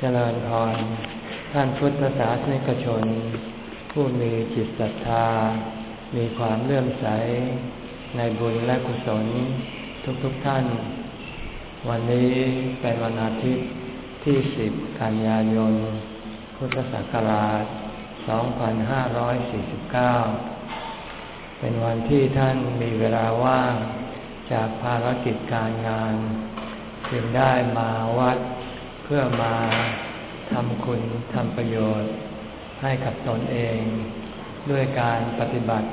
เจริญพรท่านพุทธศาสนิกชน ผู้มีจิตศรัทธา มีความเลื่อมใส ในบุญและกุศล ทุกๆทท่าน วันนี้เป็นวันอาทิตย์ที่สิบกันยายน พุทธศักราช 2549 เป็นวันที่ท่านมีเวลาว่างจากภารกิจการงาน จึงได้มาวัด เพื่อมาทำคุณทำประโยชน์ ให้กับตนเอง ด้วยการปฏิบัติ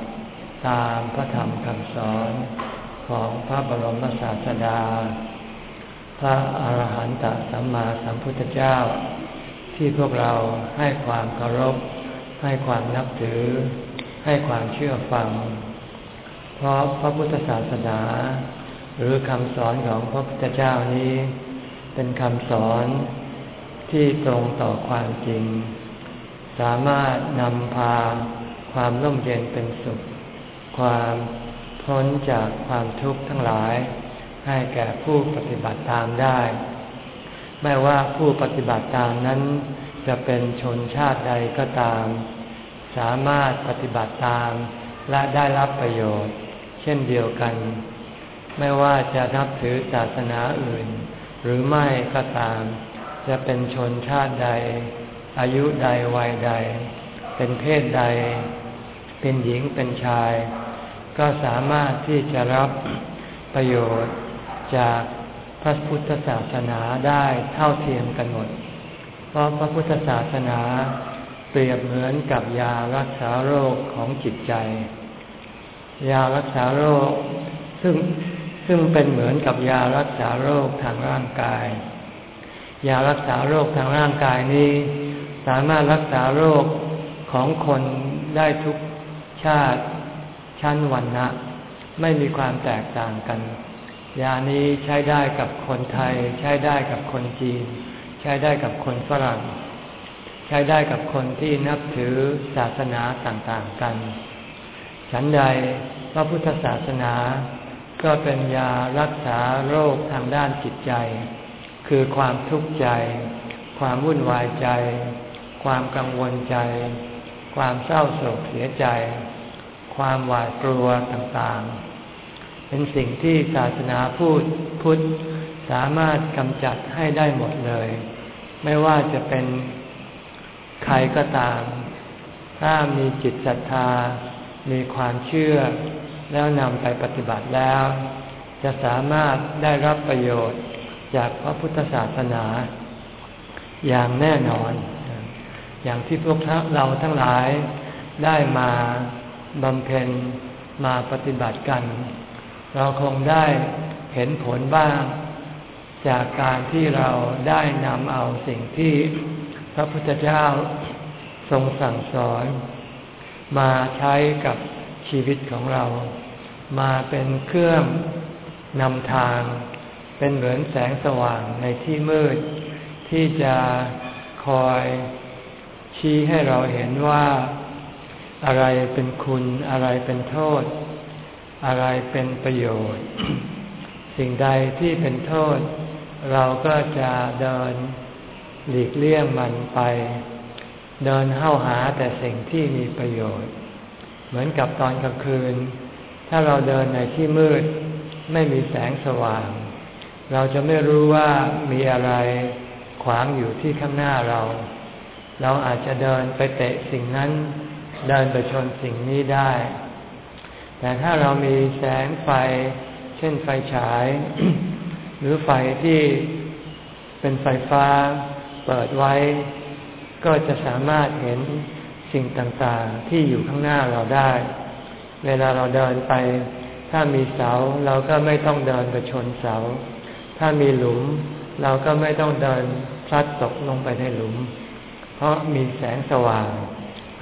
ตามพระธรรมคำสอนของพระบรมศาสดา พระอาหารหันตสัมมาสัมพุทธเจ้า ที่พวกเราให้ความเคารพ ให้ความนับถือ ให้ความเชื่อฟัง เพราะพระพุทธศาสนา หรือคำสอนของพระพุทธเจ้านี้ เป็นคำสอนที่ตรงต่อความจริง สามารถนำพาความร่มเย็นเป็นสุข ความพ้นจากความทุกข์ทั้งหลาย ให้แก่ผู้ปฏิบัติตามได้ ไม่ว่าผู้ปฏิบัติตามนั้น จะเป็นชนชาติใดก็ตาม สามารถปฏิบัติตามและได้รับประโยชน์ เช่นเดียวกัน ไม่ว่าจะนับถือศาสนาอื่น หรือไม่ก็ตาม จะเป็นชนชาติใด อายุใดวัยใด เป็นเพศใด เป็นหญิงเป็นชาย ก็สามารถที่จะรับประโยชน์จากพระพุทธศาสนาได้เท่าเทียมกันหมด เพราะพระพุทธศาสนาเปรียบเหมือนกับยารักษาโรคของจิตใจ ยารักษาโรค ซึ่ง ซึ่งเป็นเหมือนกับยารักษาโรคทางร่างกาย ยารักษาโรคทางร่างกายนี้ สามารถรักษาโรคของคนได้ทุกชาติชั้นวันนะไม่มีความแตกต่างกัน ยานี้ใช้ได้กับคนไทย ใช้ได้กับคนจีน ใช้ได้กับคนฝรั่ง ใช้ได้กับคนที่นับถือศาสนาต่างๆกัน ฉันใดพระพุทธศาสนา ก็เป็นยารักษาโรคทางด้านจิตใจ คือความทุกข์ใจ ความวุ่นวายใจ ความกังวลใจ ความเศร้าโศกเสียใจ ความหวาดกลัวต่างๆ เป็นสิ่งที่ศาสนาพูดพุทธสามารถกำจัดให้ได้หมดเลย ไม่ว่าจะเป็นใครก็ตาม ถ้ามีจิตศรัทธา มีความเชื่อ แล้วนำไปปฏิบัติแล้ว จะสามารถได้รับประโยชน์จากพระพุทธศาสนา อย่างแน่นอน อย่างที่พวกเราทั้งหลายได้มาบำเพ็ญมาปฏิบัติกัน เราคงได้เห็นผลบ้าง จากการที่เราได้นำเอาสิ่งที่พระพุทธเจ้าทรงสั่งสอน มาใช้กับชีวิตของเรา มาเป็นเครื่องนำทาง เป็นเหมือนแสงสว่างในที่มืด ที่จะคอยชี้ให้เราเห็นว่าอะไรเป็นคุณอะไรเป็นโทษ อะไรเป็นประโยชน์ สิ่งใดที่เป็นโทษ เราก็จะเดินหลีกเลี่ยงมันไป เดินเข้าหาแต่สิ่งที่มีประโยชน์ เหมือนกับตอนกลางคืน ถ้าเราเดินในที่มืด ไม่มีแสงสว่าง เราจะไม่รู้ว่ามีอะไรขวางอยู่ที่ข้างหน้าเรา เราอาจจะเดินไปเตะสิ่งนั้น เดินไปชนสิ่งนี้ได้ แต่ถ้าเรามีแสงไฟ เช่นไฟฉาย หรือไฟที่เป็นไฟฟ้าเปิดไว้ ก็จะสามารถเห็นสิ่งต่างๆที่อยู่ข้างหน้าเราได้ เวลาเราเดินไป ถ้ามีเสาเราก็ไม่ต้องเดินไปชนเสา ถ้ามีหลุม เราก็ไม่ต้องเดินพลัดตกลงไปในหลุม เพราะมีแสงสว่าง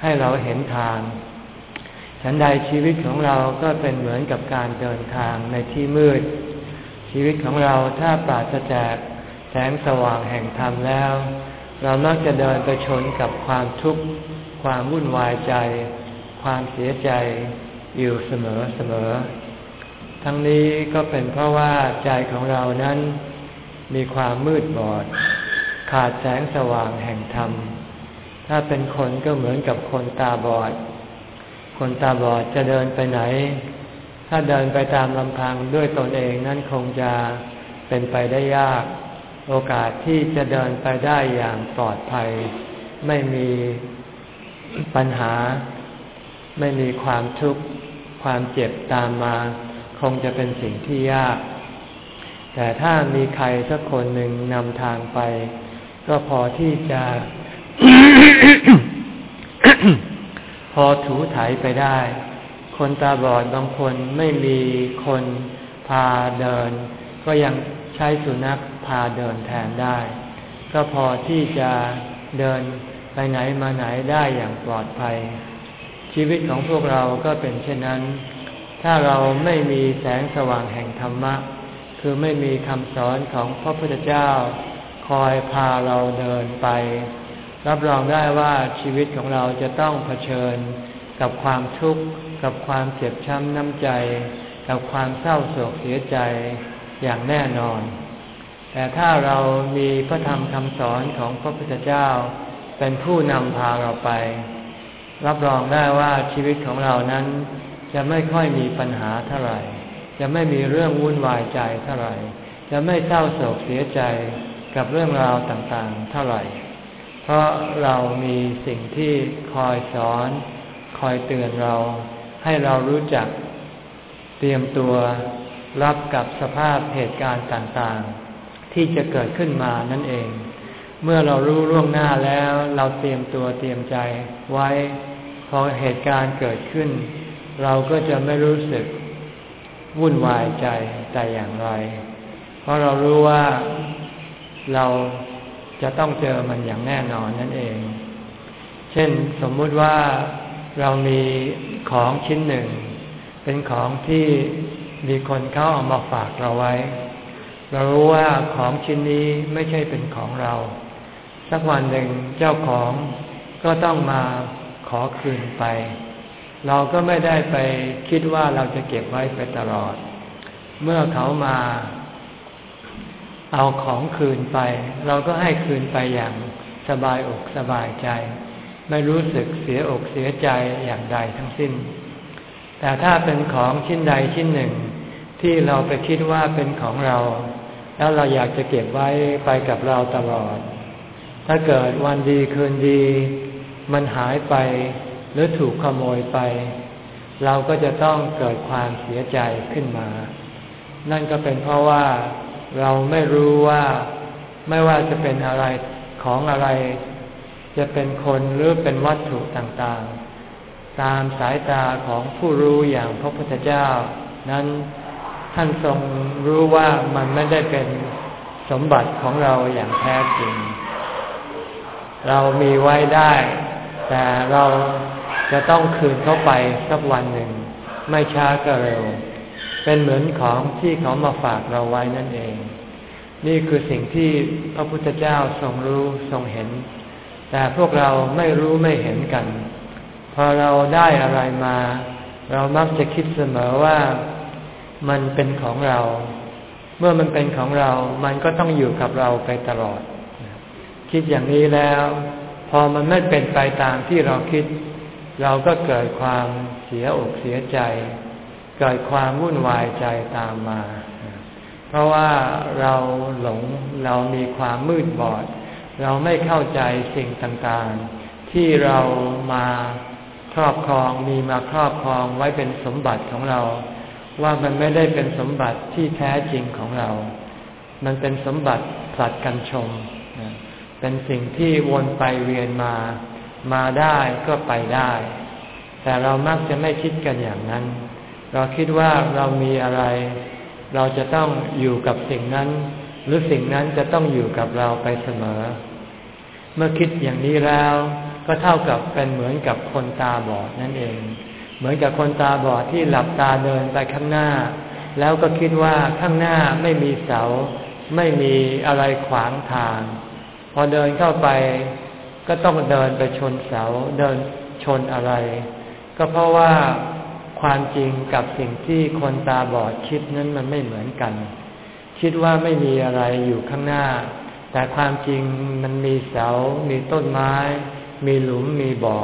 ให้เราเห็นทางฉันใดชีวิตของเราก็เป็นเหมือนกับการเดินทางในที่มืด ชีวิตของเราถ้าปราศจากแสงสว่างแห่งธรรมแล้ว เรามักจะเดินไปชนกับความทุกข์ ความวุ่นวายใจ ความเสียใจ อยู่เสมอเสมอ ทั้งนี้ก็เป็นเพราะว่าใจของเรานั้นมีความมืดบอด ขาดแสงสว่างแห่งธรรม ถ้าเป็นคนก็เหมือนกับคนตาบอด คนตาบอดจะเดินไปไหน ถ้าเดินไปตามลำพังด้วยตนเองนั่นคงจะเป็นไปได้ยาก โอกาสที่จะเดินไปได้อย่างปลอดภัย ไม่มีปัญหา ไม่มีความทุกข์ ความเจ็บตามมา คงจะเป็นสิ่งที่ยาก แต่ถ้ามีใครสักคนหนึ่งนำทางไป ก็พอที่จะ พอถูถ่ายไปได้ คนตาบอดบางคนไม่มีคนพาเดิน ก็ยังใช้สุนัขพาเดินแทนได้ ก็พอที่จะเดินไปไหนมาไหนได้อย่างปลอดภัย ชีวิตของพวกเราก็เป็นเช่นนั้น ถ้าเราไม่มีแสงสว่างแห่งธรรมะ คือไม่มีคำสอนของพระพุทธเจ้า คอยพาเราเดินไป รับรองได้ว่าชีวิตของเราจะต้องเผชิญ กับความทุกข์ กับความเจ็บช้ำน้ำใจ กับความเศร้าโศกเสียใจอย่างแน่นอน แต่ถ้าเรามีพระธรรมคำสอนของพระพุทธเจ้า เป็นผู้นำพาเราไป รับรองได้ว่าชีวิตของเรานั้น จะไม่ค่อยมีปัญหาเท่าไหร่ จะไม่มีเรื่องวุ่นวายใจเท่าไหร่ จะไม่เศร้าโศกเสียใจกับเรื่องราวต่างๆ เท่าไหร่ เพราะเรามีสิ่งที่คอยสอน คอยเตือนเรา ให้เรารู้จัก เตรียมตัวรับกับสภาพเหตุการณ์ต่างๆ ที่จะเกิดขึ้นมานั่นเอง เมื่อเรารู้ล่วงหน้าแล้ว เราเตรียมตัวเตรียมใจไว้ พอเหตุการณ์เกิดขึ้น เราก็จะไม่รู้สึกวุ่นวายใจแต่อย่างไร เพราะเรารู้ว่าเราจะต้องเจอมันอย่างแน่นอนนั่นเอง เช่นสมมุติว่าเรามีของชิ้นหนึ่ง เป็นของที่มีคนเขาเอามาฝากเราไว้ เรารู้ว่าของชิ้นนี้ไม่ใช่เป็นของเรา สักวันหนึ่งเจ้าของก็ต้องมาขอคืนไป เราก็ไม่ได้ไปคิดว่าเราจะเก็บไว้ไปตลอด เมื่อเขามา เอาของคืนไป เราก็ให้คืนไปอย่างสบายอกสบายใจ ไม่รู้สึกเสียอกเสียใจอย่างใดทั้งสิ้น แต่ถ้าเป็นของชิ้นใดชิ้นหนึ่ง ที่เราไปคิดว่าเป็นของเรา แล้วเราอยากจะเก็บไว้ไปกับเราตลอด ถ้าเกิดวันดีคืนดี มันหายไปหรือถูกขโมยไป เราก็จะต้องเกิดความเสียใจขึ้นมา นั่นก็เป็นเพราะว่าเราไม่รู้ว่าไม่ว่าจะเป็นอะไรของอะไร จะเป็นคนหรือเป็นวัตถุต่างๆ ตามสายตาของผู้รู้อย่างพระพุทธเจ้า นั้นท่านทรงรู้ว่ามันไม่ได้เป็นสมบัติของเราอย่างแท้จริง เรามีไว้ได้ แต่เราจะต้องคืนเข้าไปสักวันหนึ่ง ไม่ช้าก็เร็ว เป็นเหมือนของที่เขามาฝากเราไว้นั่นเอง นี่คือสิ่งที่พระพุทธเจ้าทรงรู้ทรงเห็น แต่พวกเราไม่รู้ไม่เห็นกัน พอเราได้อะไรมา เรามักจะคิดเสมอว่ามันเป็นของเรา เมื่อมันเป็นของเรา มันก็ต้องอยู่กับเราไปตลอด คิดอย่างนี้แล้ว พอมันไม่เป็นไปตามที่เราคิด เราก็เกิดความเสียอกเสียใจ เกิดความวุ่นวายใจตามมา เพราะว่าเราหลงเรามีความมืดบอด เราไม่เข้าใจสิ่งต่างๆ ที่เรามาครอบครองมีมาครอบครองไว้เป็นสมบัติของเรา ว่ามันไม่ได้เป็นสมบัติที่แท้จริงของเรา มันเป็นสมบัติสัตว์กันชม เป็นสิ่งที่วนไปเวียนมา มาได้ก็ไปได้ แต่เรามักจะไม่คิดกันอย่างนั้น เราคิดว่าเรามีอะไร เราจะต้องอยู่กับสิ่งนั้น หรือสิ่งนั้นจะต้องอยู่กับเราไปเสมอ เมื่อคิดอย่างนี้แล้ว ก็เท่ากับเป็นเหมือนกับคนตาบอดนั่นเอง เหมือนกับคนตาบอดที่หลับตาเดินไปข้างหน้า แล้วก็คิดว่าข้างหน้าไม่มีเสา ไม่มีอะไรขวางทาง พอเดินเข้าไป ก็ต้องเดินไปชนเสา เดินชนอะไร ก็เพราะว่าความจริงกับสิ่งที่คนตาบอดคิดนั้นมันไม่เหมือนกัน คิดว่าไม่มีอะไรอยู่ข้างหน้า แต่ความจริงมันมีเสา มีต้นไม้ มีหลุมมีบ่อ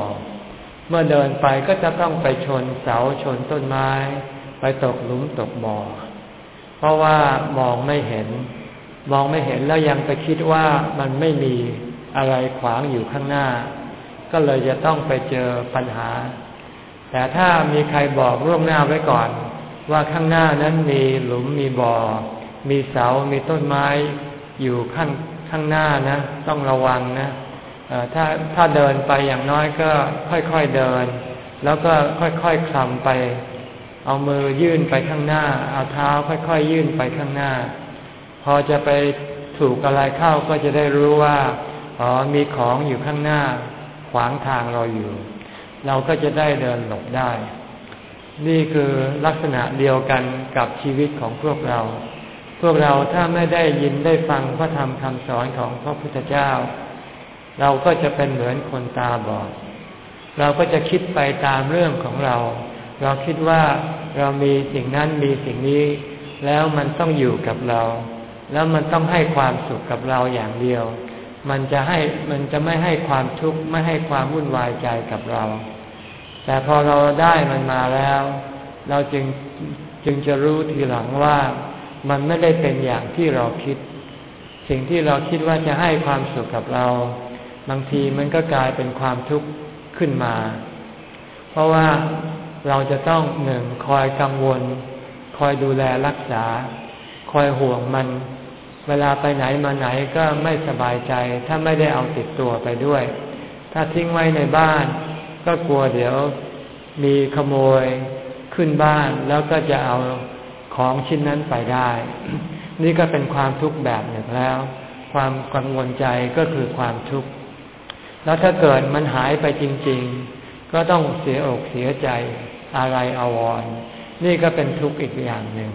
เมื่อเดินไปก็จะต้องไปชนเสาชนต้นไม้ ไปตกหลุมตกบ่อ เพราะว่ามองไม่เห็น มองไม่เห็นแล้วยังไปคิดว่ามันไม่มีอะไรขวางอยู่ข้างหน้า ก็เลยจะต้องไปเจอปัญหา แต่ถ้ามีใครบอกร่วงหน้าไว้ก่อน ว่าข้างหน้านั้นมีหลุมมีบ่อ มีเสา มีต้นไม้อยู่ข้างข้างหน้านะ ต้องระวังนะถ้าถ้าเดินไปอย่างน้อยก็ค่อยๆเดิน แล้วก็ค่อยๆคคลำไป เอามือยื่นไปข้างหน้า เอาเท้าค่อยๆยื่นไปข้างหน้า พอจะไปถูกอะไรเข้าก็จะได้รู้ว่าอ๋อมีของอยู่ข้างหน้า ขวางทางเราอยู่ เราก็จะได้เดินหลบได้ นี่คือลักษณะเดียวกันกับชีวิตของพวกเรา พวกเราถ้าไม่ได้ยินได้ฟังพระธรรมคำสอนของพระพุทธเจ้า เราก็จะเป็นเหมือนคนตาบอด เราก็จะคิดไปตามเรื่องของเรา เราคิดว่าเรามีสิ่งนั้นมีสิ่งนี้ แล้วมันต้องอยู่กับเรา แล้วมันต้องให้ความสุขกับเราอย่างเดียว มันจะให้มันจะไม่ให้ความทุกข์ไม่ให้ความวุ่นวายใจกับเรา แต่พอเราได้มันมาแล้ว เราจึงจึงจะรู้ทีหลังว่ามันไม่ได้เป็นอย่างที่เราคิด สิ่งที่เราคิดว่าจะให้ความสุขกับเรา บางทีมันก็กลายเป็นความทุกข์ขึ้นมา เพราะว่าเราจะต้องหนึ่งคอยกังวล คอยดูแลรักษา คอยห่วงมัน เวลาไปไหนมาไหนก็ไม่สบายใจ ถ้าไม่ได้เอาติดตัวไปด้วย ถ้าทิ้งไว้ในบ้าน ก็กลัวเดี๋ยวมีขโมยขึ้นบ้านแล้วก็จะเอาของชิ้นนั้นไปได้ นี่ก็เป็นความทุกข์แบบหนึ่งแล้ว ความกังวลใจก็คือความทุกข์แล้วถ้าเกิดมันหายไปจริง ๆ ก็ต้องเสียอกเสียใจอะไรอาวรณ์นี่ก็เป็นทุกข์อีกอย่างหนึ่ง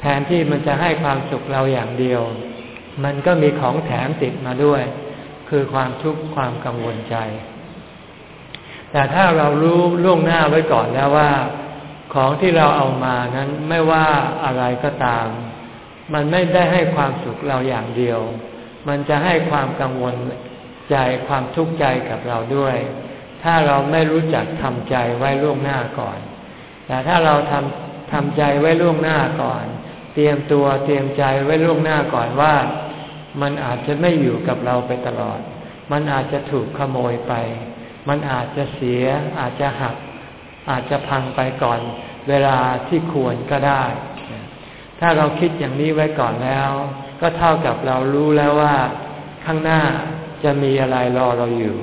แทนที่มันจะให้ความสุขเราอย่างเดียว มันก็มีของแถมติดมาด้วย คือความทุกข์ความกังวลใจ แต่ถ้าเรารู้ล่วงหน้าไว้ก่อนแล้วว่า ของที่เราเอามานั้นไม่ว่าอะไรก็ตาม มันไม่ได้ให้ความสุขเราอย่างเดียว มันจะให้ความกังวลใจความทุกข์ใจกับเราด้วย ถ้าเราไม่รู้จักทำใจไว้ล่วงหน้าก่อน แต่ถ้าเราทำทำใจไว้ล่วงหน้าก่อน เตรียมตัวเตรียมใจไว้ล่วงหน้าก่อนว่า มันอาจจะไม่อยู่กับเราไปตลอด มันอาจจะถูกขโมยไป มันอาจจะเสีย อาจจะหัก อาจจะพังไปก่อน เวลาที่ควรก็ได้ ถ้าเราคิดอย่างนี้ไว้ก่อนแล้ว ก็เท่ากับเรารู้แล้วว่า ข้างหน้าจะมีอะไรรอเราอยู่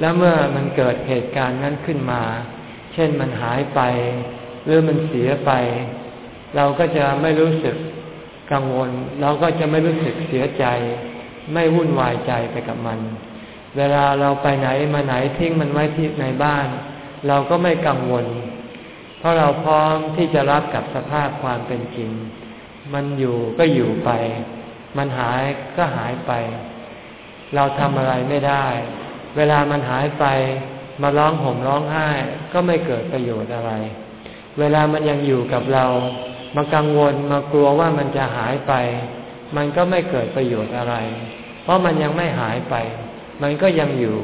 แล้วเมื่อมันเกิดเหตุการณ์นั้นขึ้นมา เช่นมันหายไป หรือมันเสียไป เราก็จะไม่รู้สึกกังวล เราก็จะไม่รู้สึกเสียใจ ไม่วุ่นวายใจไปกับมัน เวลาเราไปไหนมาไหนทิ้งมันไว้ที่ในบ้าน เราก็ไม่กังวล เพราะเราพร้อมที่จะรับกับสภาพความเป็นจริง มันอยู่ก็อยู่ไป มันหายก็หายไป เราทำอะไรไม่ได้ เวลามันหายไป มาร้องห่มร้องไห้ก็ไม่เกิดประโยชน์อะไร เวลามันยังอยู่กับเรา มากังวลมากลัวว่ามันจะหายไป มันก็ไม่เกิดประโยชน์อะไร เพราะมันยังไม่หายไป มันก็ยังอยู่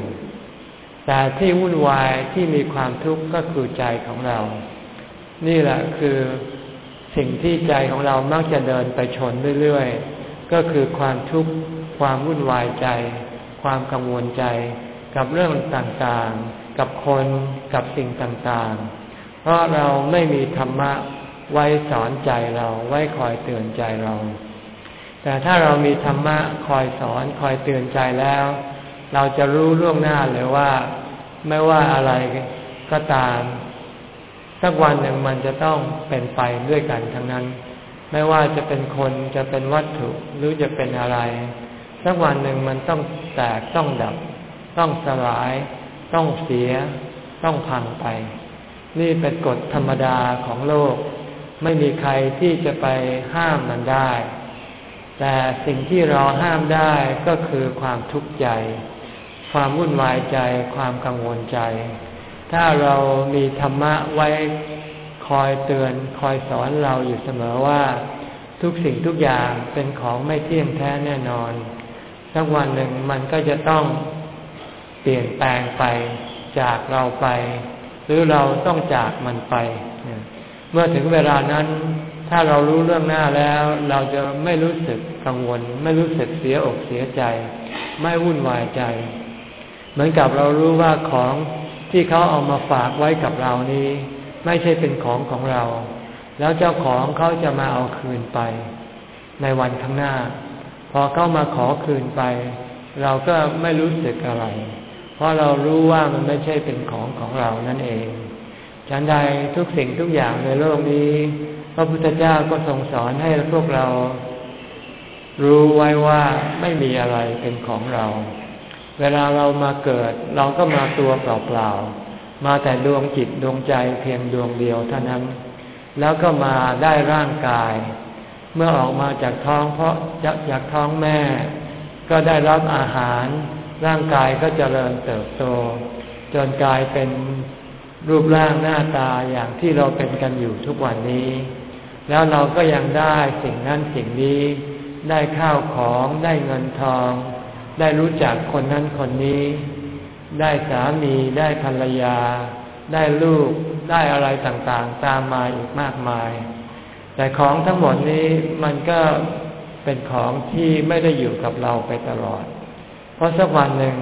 แต่ที่วุ่นวายที่มีความทุกข์ก็คือใจของเรา นี่แหละคือสิ่งที่ใจของเรามักจะเดินไปชนเรื่อยๆ ก็คือความทุกข์ความวุ่นวายใจ ความกังวลใจ กับเรื่องต่างๆ กับคน กับสิ่งต่างๆ เพราะเราไม่มีธรรมะ ไว้สอนใจเราไว้คอยเตือนใจเรา แต่ถ้าเรามีธรรมะคอยสอนคอยเตือนใจแล้ว เราจะรู้ล่วงหน้าเลยว่า ไม่ว่าอะไรก็ตาม สักวันหนึ่งมันจะต้องเป็นไปด้วยกันทั้งนั้น ไม่ว่าจะเป็นคนจะเป็นวัตถุหรือจะเป็นอะไร สักวันหนึ่งมันต้องแตกต้องดับ ต้องสลาย ต้องเสีย ต้องพังไป นี่เป็นกฎธรรมดาของโลก ไม่มีใครที่จะไปห้ามมันได้ แต่สิ่งที่เราห้ามได้ก็คือความทุกข์ใจ ความวุ่นวายใจ ความกังวลใจ ถ้าเรามีธรรมะไว้คอยเตือนคอยสอนเราอยู่เสมอว่า ทุกสิ่งทุกอย่างเป็นของไม่เที่ยงแท้แน่นอน สักวันหนึ่งมันก็จะต้องเปลี่ยนแปลงไปจากเราไป หรือเราต้องจากมันไป เมื่อถึงเวลานั้น ถ้าเรารู้เรื่องหน้าแล้ว เราจะไม่รู้สึกกังวล ไม่รู้สึกเสียอกเสียใจ ไม่วุ่นวายใจ เหมือนกับเรารู้ว่าของที่เขาเอามาฝากไว้กับเรานี้ ไม่ใช่เป็นของของเรา แล้วเจ้าของเขาจะมาเอาคืนไป ในวันข้างหน้า พอเขามาขอคืนไป เราก็ไม่รู้สึกอะไร เพราะเรารู้ว่ามันไม่ใช่เป็นของของเรานั่นเอง ฉันใดทุกสิ่งทุกอย่างในโลกนี้ พระพุทธเจ้าก็ทรงสอนให้พวกเรา รู้ไว้ว่าไม่มีอะไรเป็นของเรา เวลาเรามาเกิด เราก็มาตัวเปล่าๆ มาแต่ดวงจิตดวงใจเพียงดวงเดียวเท่านั้น แล้วก็มาได้ร่างกาย เมื่อออกมาจากท้องเพราะจากจากท้องแม่ ก็ได้รับอาหาร ร่างกายก็เจริญเติบโต จนกลายเป็น รูปร่างหน้าตาอย่างที่เราเป็นกันอยู่ทุกวันนี้ แล้วเราก็ยังได้สิ่งนั้นสิ่งนี้ ได้ข้าวของได้เงินทอง ได้รู้จักคนนั้นคนนี้ ได้สามีได้ภรรยา ได้ลูกได้อะไรต่างๆ ตามมาอีกมากมาย แต่ของทั้งหมดนี้มันก็เป็นของที่ไม่ได้อยู่กับเราไปตลอด เพราะสักวันหนึ่ง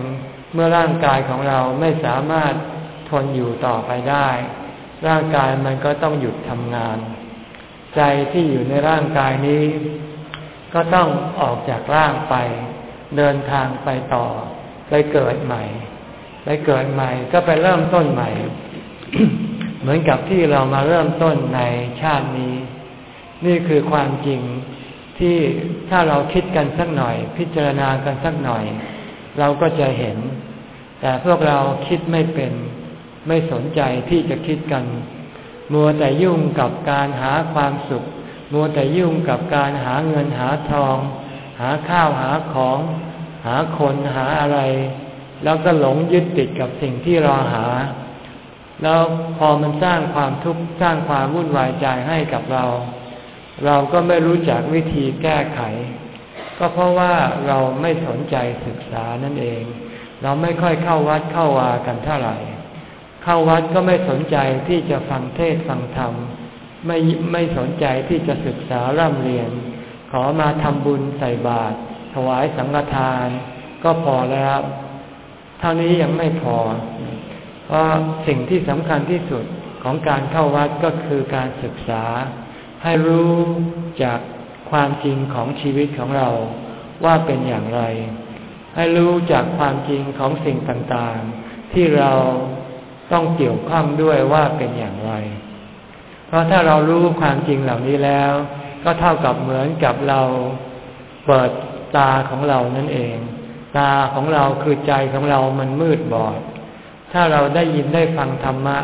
เมื่อร่างกายของเราไม่สามารถ ทนอยู่ต่อไปได้ ร่างกายมันก็ต้องหยุดทำงาน ใจที่อยู่ในร่างกายนี้ ก็ต้องออกจากร่างไป เดินทางไปต่อ ไปเกิดใหม่ ไปเกิดใหม่ก็ไปเริ่มต้นใหม่ เหมือนกับที่เรามาเริ่มต้นในชาตินี้ นี่คือความจริงที่ถ้าเราคิดกันสักหน่อย พิจารณากันสักหน่อย เราก็จะเห็น แต่พวกเราคิดไม่เป็น ไม่สนใจที่จะคิดกัน มัวแต่ยุ่งกับการหาความสุข มัวแต่ยุ่งกับการหาเงินหาทอง หาข้าวหาของ หาคนหาอะไร แล้วก็หลงยึดติดกับสิ่งที่เราหา แล้วพอมันสร้างความทุกข์สร้างความวุ่นวายใจให้กับเรา เราก็ไม่รู้จักวิธีแก้ไข ก็เพราะว่าเราไม่สนใจศึกษานั่นเอง เราไม่ค่อยเข้าวัดเข้าวากันเท่าไหร่ เข้าวัดก็ไม่สนใจที่จะฟังเทศฟังธรรม ไม่ไม่สนใจที่จะศึกษาร่ำเรียน ขอมาทำบุญใส่บาตรถวายสังฆทาน ก็พอแล้วเท่านี้ยังไม่พอ เพราะสิ่งที่สำคัญที่สุดของการเข้าวัดก็คือการศึกษา ให้รู้จากความจริงของชีวิตของเราว่าเป็นอย่างไร ให้รู้จากความจริงของสิ่งต่างๆ ที่เรา ต้องเกี่ยวข้องด้วยว่าเป็นอย่างไร เพราะถ้าเรารู้ความจริงเหล่านี้แล้ว ก็เท่ากับเหมือนกับเราเปิดตาของเรานั่นเอง ตาของเราคือใจของเรามันมืดบอด ถ้าเราได้ยินได้ฟังธรรมะ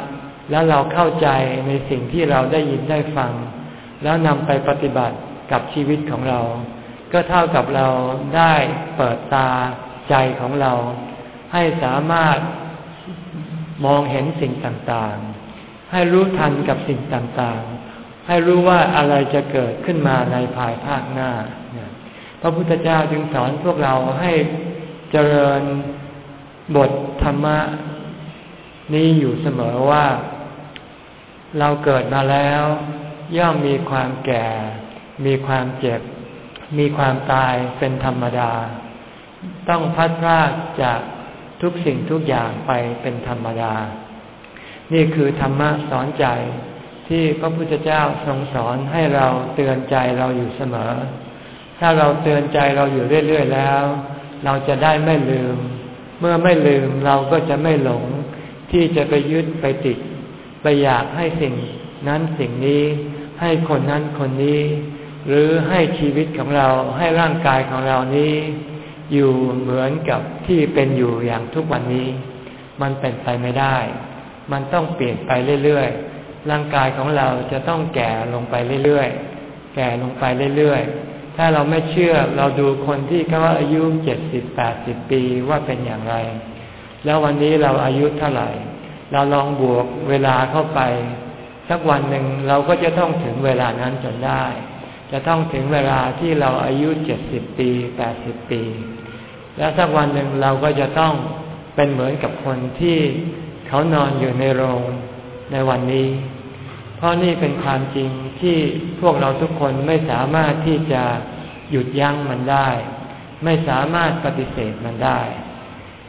แล้วเราเข้าใจในสิ่งที่เราได้ยินได้ฟัง แล้วนำไปปฏิบัติกับชีวิตของเรา ก็เท่ากับเราได้เปิดตาใจของเรา ให้สามารถ มองเห็นสิ่งต่างๆ ให้รู้ทันกับสิ่งต่างๆ ให้รู้ว่าอะไรจะเกิดขึ้นมาในภายภาคหน้า พระพุทธเจ้าจึงสอนพวกเราให้เจริญบทธรรมะนี้อยู่เสมอว่า เราเกิดมาแล้ว ย่อมมีความแก่ มีความเจ็บ มีความตายเป็นธรรมดา ต้องพัดพลากจาก ทุกสิ่งทุกอย่างไปเป็นธรรมดา นี่คือธรรมะสอนใจที่พระพุทธเจ้าทรงสอนให้เราเตือนใจเราอยู่เสมอ ถ้าเราเตือนใจเราอยู่เรื่อย ๆ แล้ว เราจะได้ไม่ลืม เมื่อไม่ลืมเราก็จะไม่หลง ที่จะไปยึดไปติด ไปอยากให้สิ่งนั้นสิ่งนี้ ให้คนนั้นคนนี้ หรือให้ชีวิตของเราให้ร่างกายของเรานี้ อยู่เหมือนกับที่เป็นอยู่อย่างทุกวันนี้ มันเป็นไปไม่ได้ มันต้องเปลี่ยนไปเรื่อยๆ ร่างกายของเราจะต้องแก่ลงไปเรื่อยๆ แก่ลงไปเรื่อยๆ ถ้าเราไม่เชื่อเราดูคนที่เขาอายุเจ็ดสิบแปดสิบปีว่าเป็นอย่างไร แล้ววันนี้เราอายุเท่าไหร่ เราลองบวกเวลาเข้าไป สักวันหนึ่งเราก็จะต้องถึงเวลานั้นจนได้ จะต้องถึงเวลาที่เราอายุเจ็ดสิบปีแปดสิบปี แล้วสักวันหนึ่งเราก็จะต้องเป็นเหมือนกับคนที่เขานอนอยู่ในโรงในวันนี้ เพราะนี่เป็นความจริงที่พวกเราทุกคนไม่สามารถที่จะหยุดยั้งมันได้ ไม่สามารถปฏิเสธมันได้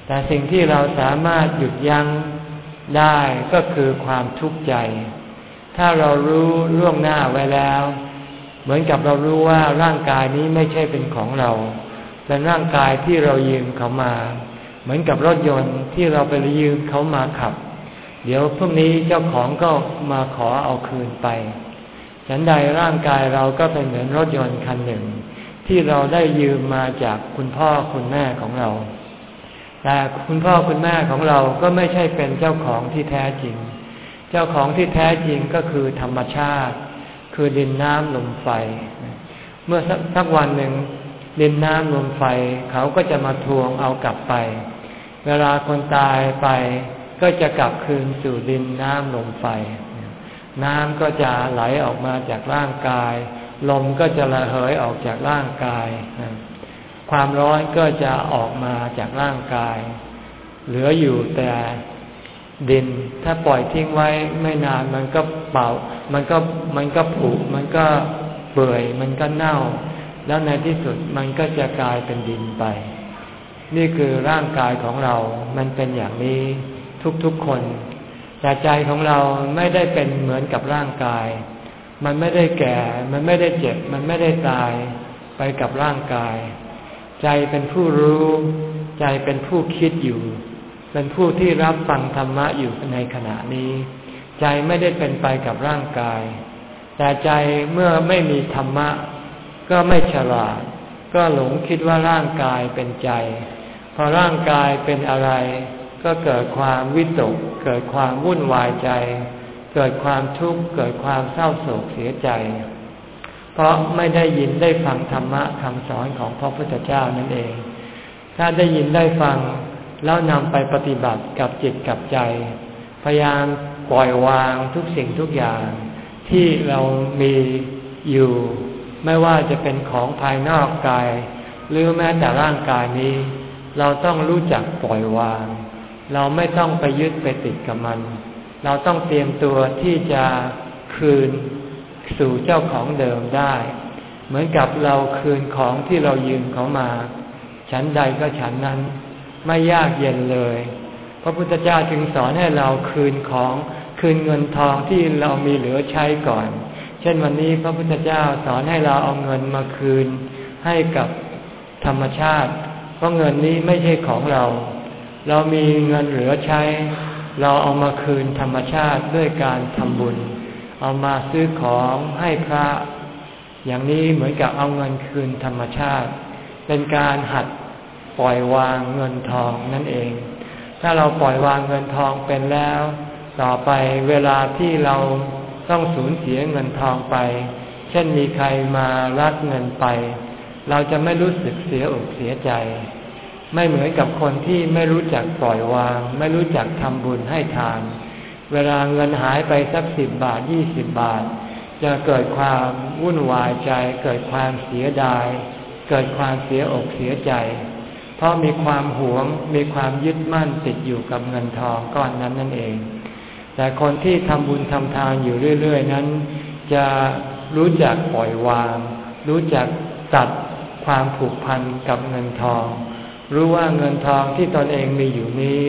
แต่สิ่งที่เราสามารถหยุดยั้งได้ก็คือความทุกข์ใจ ถ้าเรารู้ล่วงหน้าไว้แล้ว เหมือนกับเรารู้ว่าร่างกายนี้ไม่ใช่เป็นของเรา เป็นร่างกายที่เรายืมเขามา เหมือนกับรถยนต์ที่เราไปยืมเขามาขับ เดี๋ยวพรุ่งนี้เจ้าของก็มาขอเอาคืนไปฉันใดร่างกายเราก็เป็นเหมือนรถยนต์คันหนึ่ง ที่เราได้ยืมมาจากคุณพ่อคุณแม่ของเรา แต่คุณพ่อคุณแม่ของเราก็ไม่ใช่เป็นเจ้าของที่แท้จริง เจ้าของที่แท้จริงก็คือธรรมชาติ คือดินน้ำลมไฟ เมื่อสักวันหนึ่ง ดินน้ำลมไฟ เขาก็จะมาทวงเอากลับไป เวลาคนตายไปก็จะกลับคืนสู่ดินน้ำลมไฟ น้ำก็จะไหลออกมาจากร่างกาย ลมก็จะระเหยออกจากร่างกาย ความร้อนก็จะออกมาจากร่างกาย เหลืออยู่แต่ดิน ถ้าปล่อยทิ้งไว้ไม่นานมันก็เป่า มันก็มันก็ผุมันก็เปื่อยมันก็เน่า แล้วในที่สุดมันก็จะกลายเป็นดินไป นี่คือร่างกายของเรา มันเป็นอย่างนี้ทุกๆคนแต่ใจของเราไม่ได้เป็นเหมือนกับร่างกาย มันไม่ได้แก่ มันไม่ได้เจ็บ มันไม่ได้ตายไปกับร่างกาย ใจเป็นผู้รู้ ใจเป็นผู้คิดอยู่ เป็นผู้ที่รับฟังธรรมะอยู่ในขณะนี้ ใจไม่ได้เป็นไปกับร่างกาย แต่ใจเมื่อไม่มีธรรมะ ก็ไม่ฉลาด ก็หลงคิดว่าร่างกายเป็นใจ พอร่างกายเป็นอะไร ก็เกิดความวิตก เกิดความวุ่นวายใจ เกิดความทุกข์ เกิดความเศร้าโศกเสียใจ เพราะไม่ได้ยินได้ฟังธรรมะคำสอนของพระพุทธเจ้านั่นเอง ถ้าได้ยินได้ฟังแล้วนำไปปฏิบัติกับจิตกับใจ พยายามปล่อยวางทุกสิ่งทุกอย่าง ที่เรามีอยู่ ไม่ว่าจะเป็นของภายนอกกาย หรือแม้แต่ร่างกายนี้ เราต้องรู้จักปล่อยวาง เราไม่ต้องไปยึดไปติดกับมัน เราต้องเตรียมตัวที่จะคืนสู่เจ้าของเดิมได้ เหมือนกับเราคืนของที่เรายืมเขามา ฉันใดก็ฉันนั้นไม่ยากเย็นเลย พระพุทธเจ้าจึงสอนให้เราคืนของคืนเงินทองที่เรามีเหลือใช้ก่อน เช่นวันนี้พระพุทธเจ้าสอนให้เราเอาเงินมาคืนให้กับธรรมชาติ เพราะเงินนี้ไม่ใช่ของเรา เรามีเงินเหลือใช้ เราเอามาคืนธรรมชาติด้วยการทำบุญ เอามาซื้อของให้พระ อย่างนี้เหมือนกับเอาเงินคืนธรรมชาติ เป็นการหัดปล่อยวางเงินทองนั่นเอง ถ้าเราปล่อยวางเงินทองเป็นแล้ว ต่อไปเวลาที่เรา ต้องสูญเสียเงินทองไป เช่นมีใครมารักเงินไป เราจะไม่รู้สึกเสียอกเสียใจ ไม่เหมือนกับคนที่ไม่รู้จักปล่อยวาง ไม่รู้จักทำบุญให้ทาน เวลาเงินหายไปสักสิบบาทยี่สิบบาท จะเกิดความวุ่นวายใจ เกิดความเสียดาย เกิดความเสียอกเสียใจ เพราะมีความหวงมีความยึดมั่นติดอยู่กับเงินทองก้อนนั้นนั่นเอง แต่คนที่ทำบุญทำทานอยู่เรื่อย ๆ นั้น จะรู้จักปล่อยวาง รู้จักตัดความผูกพันกับเงินทอง รู้ว่าเงินทองที่ตนเองมีอยู่นี้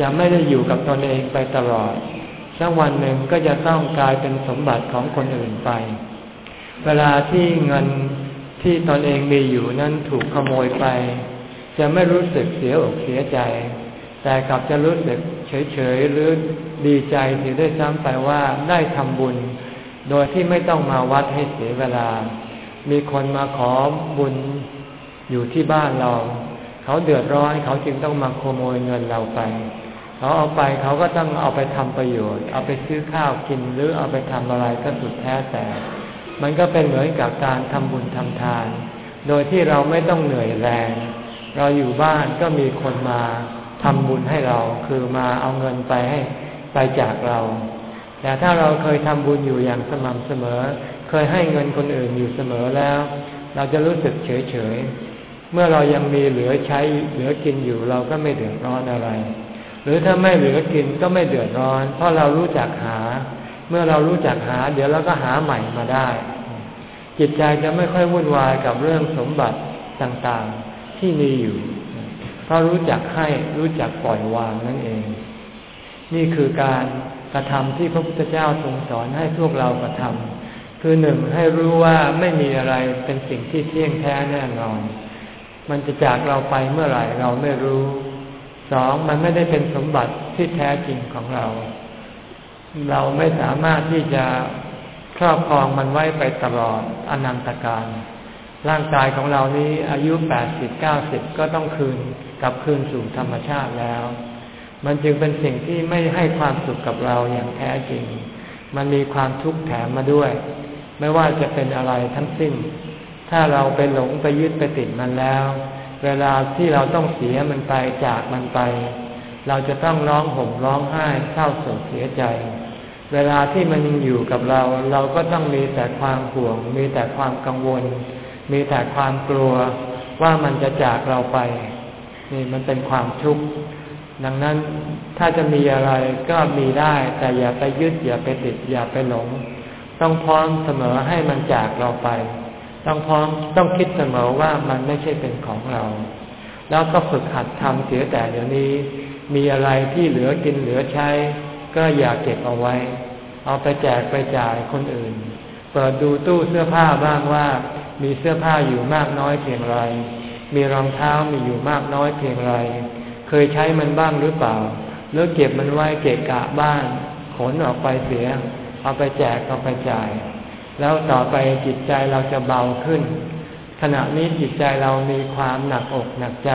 จะไม่ได้อยู่กับตนเองไปตลอดสักวันหนึ่งก็จะต้องกลายเป็นสมบัติของคนอื่นไป เวลาที่เงินที่ตนเองมีอยู่นั้นถูกขโมยไป จะไม่รู้สึกเสียอกเสียใจ แต่กลับจะรู้สึก เฉยๆหรือดีใจถือได้ซ้ำไปว่าได้ทำบุญ โดยที่ไม่ต้องมาวัดให้เสียเวลา มีคนมาขอบุญอยู่ที่บ้านเรา เขาเดือดร้อนเขาจึงต้องมาขโมยเงินเราไป เขาเอาไปเขาก็ต้องเอาไปทำประโยชน์ เอาไปซื้อข้าวกินหรือเอาไปทำอะไรก็สุดแท้แต่ มันก็เป็นเหมือนกับการทำบุญทำทาน โดยที่เราไม่ต้องเหนื่อยแรง เราอยู่บ้านก็มีคนมา ทำบุญให้เราคือมาเอาเงินไปให้ไปจากเรา แต่ถ้าเราเคยทำบุญอยู่อย่างสม่ำเสมอ เคยให้เงินคนอื่นอยู่เสมอแล้ว เราจะรู้สึกเฉยเฉยเมื่อเรายังมีเหลือใช้เหลือกินอยู่เราก็ไม่เดือดร้อนอะไร หรือถ้าไม่เหลือกินก็ไม่เดือดร้อน เพราะเรารู้จักหา เมื่อเรารู้จักหา เดี๋ยวเราก็หาใหม่มาได้ จิตใจจะไม่ค่อยวุ่นวายกับเรื่องสมบัติต่างๆที่มีอยู่ เพราะรู้จักให้รู้จักปล่อยวางนั่นเอง นี่คือการกระทำที่พระพุทธเจ้าทรงสอนให้พวกเรากระทำคือหนึ่งให้รู้ว่าไม่มีอะไรเป็นสิ่งที่เที่ยงแท้แน่นอน มันจะจากเราไปเมื่อไหร่เราไม่รู้ สองมันไม่ได้เป็นสมบัติที่แท้จริงของเรา เราไม่สามารถที่จะครอบครองมันไว้ไปตลอดอนันตการ ร่างกายของเรานี้อายุแปดสิบเก้าสิบก็ต้องคืนกลับคืนสู่ธรรมชาติแล้ว มันจึงเป็นสิ่งที่ไม่ให้ความสุขกับเราอย่างแท้จริง มันมีความทุกข์แถมมาด้วย ไม่ว่าจะเป็นอะไรทั้งสิ้น ถ้าเราไปหลงไปยึดไปติดมันแล้ว เวลาที่เราต้องเสียมันไปจากมันไป เราจะต้องร้องห่มร้องไห้เศร้าโศกเสียใจ เวลาที่มันยังอยู่กับเรา เราก็ต้องมีแต่ความห่วง มีแต่ความกังวล มีแต่ความกลัวว่ามันจะจากเราไป นี่มันเป็นความทุกข์ดังนั้นถ้าจะมีอะไรก็มีได้ แต่อย่าไปยึดอย่าไปติดอย่าไปหลง ต้องพร้อมเสมอให้มันจากเราไป ต้องพร้อมต้องคิดเสมอว่ามันไม่ใช่เป็นของเรา แล้วก็ฝึกหัดทำเสียแต่เดี๋ยวนี้ มีอะไรที่เหลือกินเหลือใช้ ก็อย่าเก็บเอาไว้ เอาไปแจกไปจ่ายคนอื่น เปิดดูตู้เสื้อผ้าบ้างว่า มีเสื้อผ้าอยู่มากน้อยเพียงไร มีรองเท้ามีอยู่มากน้อยเพียงไร เคยใช้มันบ้างหรือเปล่าหรือเก็บมันไว้เกะกะบ้าน ขนออกไปเสีย เอาไปแจกเอาไปจ่าย แล้วต่อไปจิตใจเราจะเบาขึ้น ขณะนี้จิตใจเรามีความหนักอกหนักใจ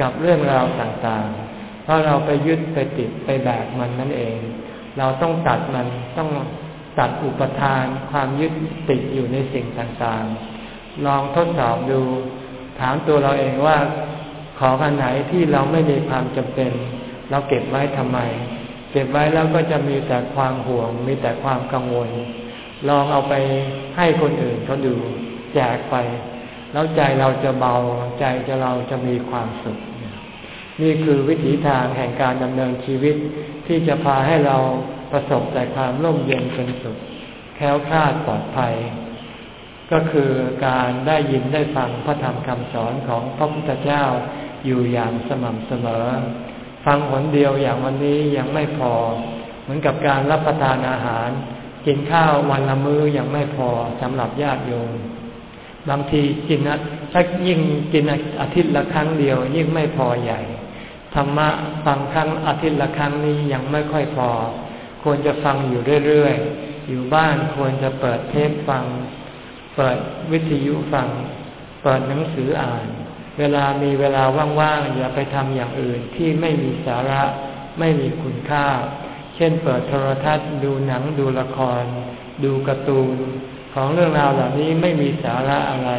กับเรื่องราวต่างๆ เพราะเราไปยึดไปติดไปแบกมันนั่นเอง เราต้องตัดมันต้องตัดอุปทาน ความยึดติดอยู่ในสิ่งต่างๆ ลองทดสอบดู ถามตัวเราเองว่า ของอันไหนที่เราไม่มีความจำเป็น เราเก็บไว้ทำไม เก็บไว้แล้วก็จะมีแต่ความห่วง มีแต่ความกังวล ลองเอาไปให้คนอื่นเขาดูแจกไป แล้วใจเราจะเบาใจจะเราจะมีความสุข นี่คือวิถีทางแห่งการดำเนินชีวิตที่จะพาให้เราประสบแต่ความร่มเย็นเป็นสุข แค้วคลาดปลอดภัย ก็คือการได้ยินได้ฟังพระธรรมคำสอนของพระพุทธเจ้าอยู่อย่างสม่ำเสมอ ฟังหนเดียวอย่างวันนี้ยังไม่พอ เหมือนกับการรับประทานอาหาร กินข้าววันละมื้อยังไม่พอสำหรับญาติโยมบางทีกินถ้ายิ่งกินอาทิตย์ละครั้งเดียว ยิ่งไม่พอใหญ่ธรรมะฟังครั้งอาทิตย์ละครั้งนี้ยังไม่ค่อยพอ ควรจะฟังอยู่เรื่อยๆ อยู่บ้านควรจะเปิดเทปฟัง เปิดวิทยุฟัง เปิดหนังสืออ่าน เวลามีเวลาว่างๆอย่าไปทำอย่างอื่นที่ไม่มีสาระไม่มีคุณค่า เช่นเปิดโทรทัศน์ดูหนังดูละคร ดูการ์ตูน ของเรื่องราวเหล่านี้ไม่มีสาระอะไร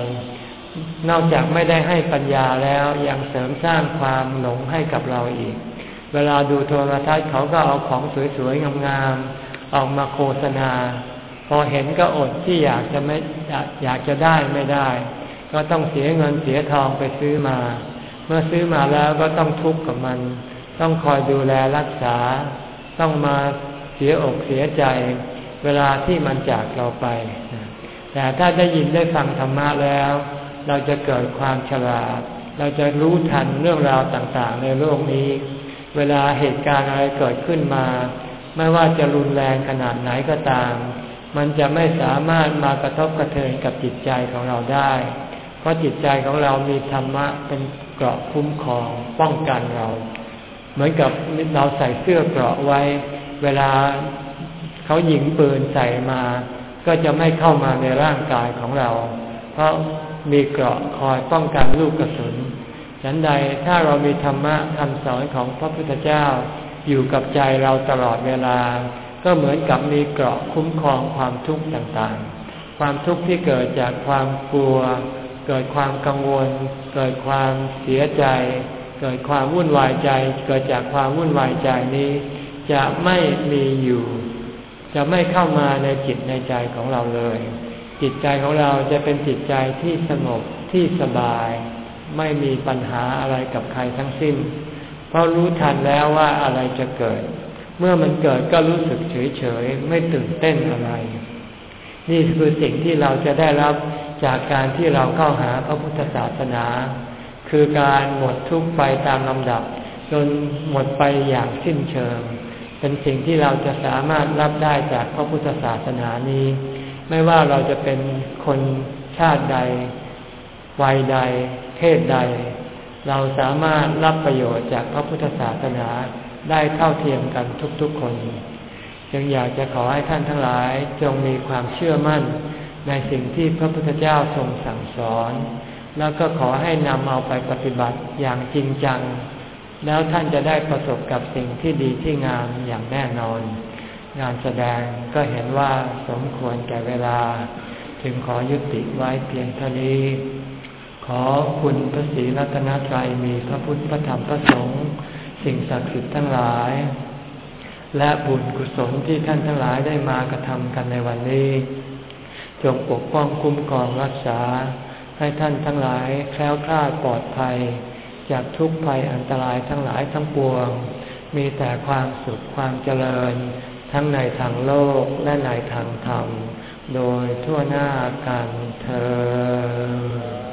นอกจากไม่ได้ให้ปัญญาแล้วยังเสริมสร้างความหลงให้กับเราอีก เวลาดูโทรทัศน์เขาก็เอาของสวยๆงามๆออกมาโฆษณา อเห็นก็อดที่อยากจะไม่อยากจะได้ไม่ได้ ก็ต้องเสียเงินเสียทองไปซื้อมา เมื่อซื้อมาแล้วก็ต้องทุกข์กับมัน ต้องคอยดูแลรักษา ต้องมาเสียอกเสียใจ เวลาที่มันจากเราไป แต่ถ้าได้ยินได้ฟังธรรมะแล้ว เราจะเกิดความฉลาด เราจะรู้ทันเรื่องราวต่างๆ ในโลกนี้ เวลาเหตุการณ์อะไรเกิดขึ้นมา ไม่ว่าจะรุนแรงขนาดไหนก็ตาม มันจะไม่สามารถมากระทบกระเทือนกับจิตใจของเราได้ เพราะจิตใจของเรามีธรรมะเป็นเกราะคุ้มครองป้องกันเรา เหมือนกับเราใส่เสื้อเกราะไว้ เวลาเขายิงปืนใส่มา ก็จะไม่เข้ามาในร่างกายของเรา เพราะมีเกราะคอยป้องกันลูกกระสุนฉันใดถ้าเรามีธรรมะคำสอนของพระพุทธเจ้าอยู่กับใจเราตลอดเวลา ก็เหมือนกับมีเกราะคุ้มครองความทุกข์ต่างๆ ความทุกข์ที่เกิดจากความกลัว เกิดความกังวล เกิดความเสียใจ เกิดความวุ่นวายใจ เกิดจากความวุ่นวายใจนี้ จะไม่มีอยู่ จะไม่เข้ามาในจิตในใจของเราเลย จิตใจของเราจะเป็นจิตใจที่สงบที่สบาย ไม่มีปัญหาอะไรกับใครทั้งสิ้น เพราะรู้ทันแล้วว่าอะไรจะเกิด เมื่อมันเกิดก็รู้สึกเฉยเฉยไม่ตื่นเต้นอะไร นี่คือสิ่งที่เราจะได้รับจากการที่เราเข้าหาพระพุทธศาสนา คือการหมดทุกข์ไปตามลำดับ จนหมดไปอย่างสิ้นเชิง เป็นสิ่งที่เราจะสามารถรับได้จากพระพุทธศาสนานี้ ไม่ว่าเราจะเป็นคนชาติใด วัยใด เพศใด เราสามารถรับประโยชน์จากพระพุทธศาสนา ได้เท่าเทียมกันทุกๆคน จึงอยากจะขอให้ท่านทั้งหลายจงมีความเชื่อมั่นในสิ่งที่พระพุทธเจ้าทรงสั่งสอน แล้วก็ขอให้นำเอาไปปฏิบัติอย่างจริงจัง แล้วท่านจะได้ประสบกับสิ่งที่ดีที่งามอย่างแน่นอน งานแสดงก็เห็นว่าสมควรแก่เวลา จึงขอยุติไว้เพียงเท่านี้ ขอคุณพระศรีรัตนตรัยมีพระพุทธพระธรรมพระสงฆ์ สิ่งศักดิ์สิทธิ์ทั้งหลาย และบุญกุศลที่ท่านทั้งหลายได้มากระทำกันในวันนี้ จงปกป้องคุ้มครองรักษา ให้ท่านทั้งหลายแคล้วคลาดปลอดภัย จากทุกภัยอันตรายทั้งหลายทั้งปวง มีแต่ความสุขความเจริญ ทั้งในทางโลกและในทางธรรม โดยทั่วหน้ากันเธอ